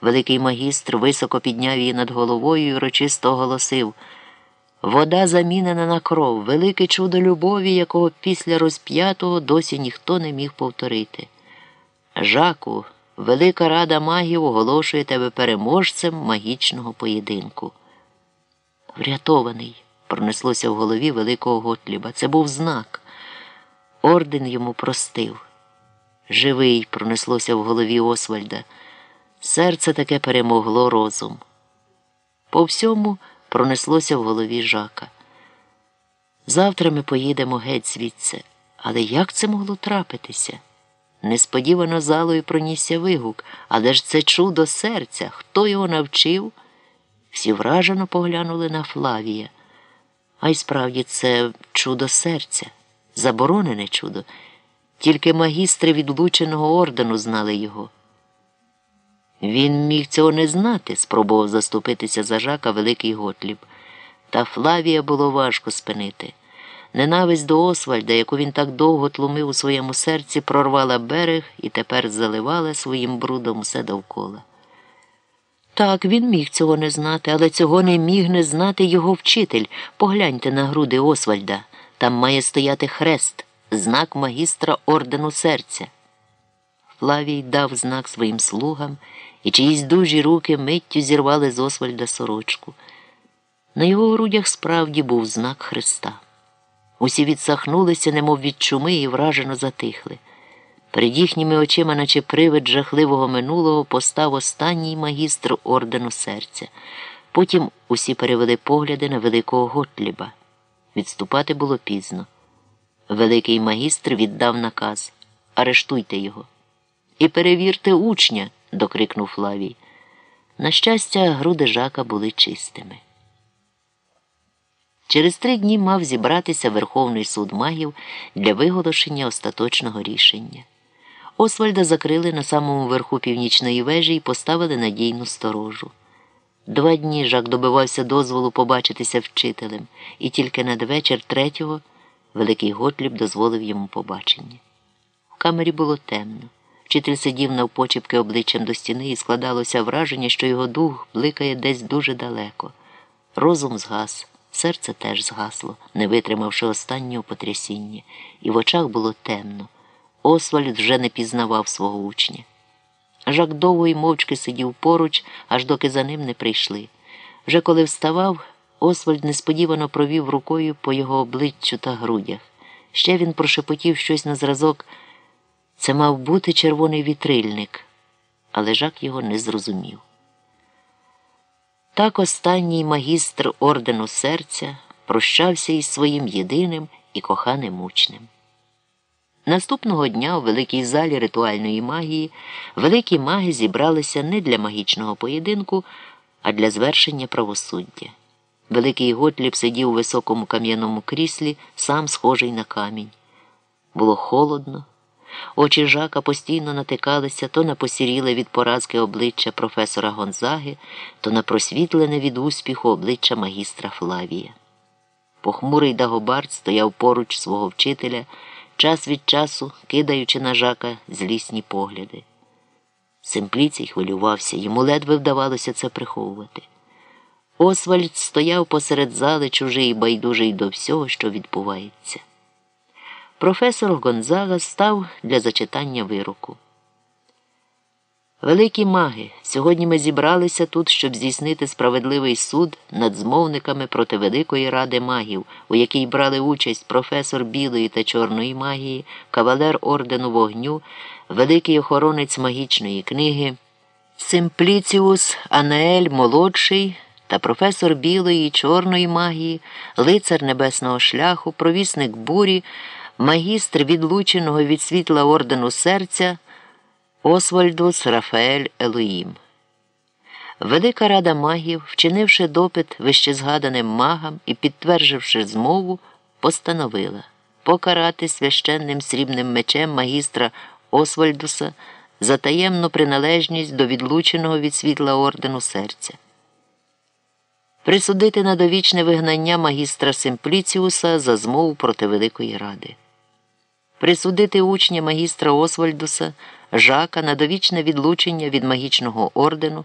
Великий магістр високо підняв її над головою і урочисто оголосив Вода замінена на кров, велике чудо любові, якого після розп'ятого досі ніхто не міг повторити. Жаку, Велика Рада магів оголошує тебе переможцем магічного поєдинку. Врятований, пронеслося в голові великого Готліба. Це був знак. Орден йому простив. Живий, пронеслося в голові Освальда. Серце таке перемогло розум. По всьому пронеслося в голові жака. Завтра ми поїдемо геть звідси. Але як це могло трапитися? Несподівано залою пронісся вигук, але ж це чудо серця. Хто його навчив? Всі вражено поглянули на Флавія. А й справді це чудо серця, заборонене чудо. Тільки магістри відлученого ордену знали його. Він міг цього не знати, спробував заступитися за жака Великий Готліб. Та Флавія було важко спинити. Ненависть до Освальда, яку він так довго тлумив у своєму серці, прорвала берег і тепер заливала своїм брудом усе довкола. Так, він міг цього не знати, але цього не міг не знати його вчитель. Погляньте на груди Освальда. Там має стояти хрест, знак магістра ордену серця. Флавій дав знак своїм слугам, і чиїсь дужі руки миттю зірвали з Освальда сорочку. На його грудях справді був знак Христа. Усі відсахнулися, немов від чуми, і вражено затихли. Перед їхніми очима, наче привид жахливого минулого, постав останній магістр ордену серця. Потім усі перевели погляди на великого Готліба. Відступати було пізно. Великий магістр віддав наказ Арештуйте його. І перевірте учня, докрикнув Флавій. На щастя, груди жака були чистими. Через три дні мав зібратися Верховний суд магів для виголошення остаточного рішення. Освальда закрили на самому верху північної вежі і поставили надійну сторожу. Два дні Жак добивався дозволу побачитися вчителем, і тільки надвечір третього Великий Готліб дозволив йому побачення. В камері було темно. Вчитель сидів навпочіпки обличчям до стіни і складалося враження, що його дух бликає десь дуже далеко. Розум згас. Серце теж згасло, не витримавши останнього потрясіння, і в очах було темно. Освальд вже не пізнавав свого учня. Жак довго й мовчки сидів поруч, аж доки за ним не прийшли. Вже коли вставав, Освальд несподівано провів рукою по його обличчю та грудях. Ще він прошепотів щось на зразок. Це мав бути червоний вітрильник, але Жак його не зрозумів. Так останній магістр ордену серця прощався із своїм єдиним і коханим учнем. Наступного дня у великій залі ритуальної магії великі маги зібралися не для магічного поєдинку, а для звершення правосуддя. Великий Готліб сидів у високому кам'яному кріслі, сам схожий на камінь. Було холодно. Очі жака постійно натикалися то на посіріле від поразки обличчя професора Гонзаги, то на просвітлене від успіху обличчя магістра Флавія. Похмурий Дагобард стояв поруч свого вчителя, час від часу кидаючи на жака злісні погляди. Симпліцій хвилювався, йому ледве вдавалося це приховувати. Освальд стояв посеред зали чужий байдужий до всього, що відбувається. Професор Гонзага став для зачитання вироку. Великі маги, сьогодні ми зібралися тут, щоб здійснити справедливий суд над змовниками проти Великої ради магів, у якій брали участь професор білої та чорної магії, кавалер ордену вогню, великий охоронець магічної книги, Симпліціус Анеель Молодший та професор білої і чорної магії, лицар небесного шляху, провісник бурі магістр відлученого від світла ордену серця Освальдус Рафаель Елоїм. Велика рада магів, вчинивши допит вищезгаданим магам і підтвердживши змову, постановила покарати священним срібним мечем магістра Освальдуса за таємну приналежність до відлученого від світла ордену серця. Присудити на довічне вигнання магістра Симпліціуса за змову проти Великої Ради присудити учня магістра Освальдуса Жака на довічне відлучення від магічного ордену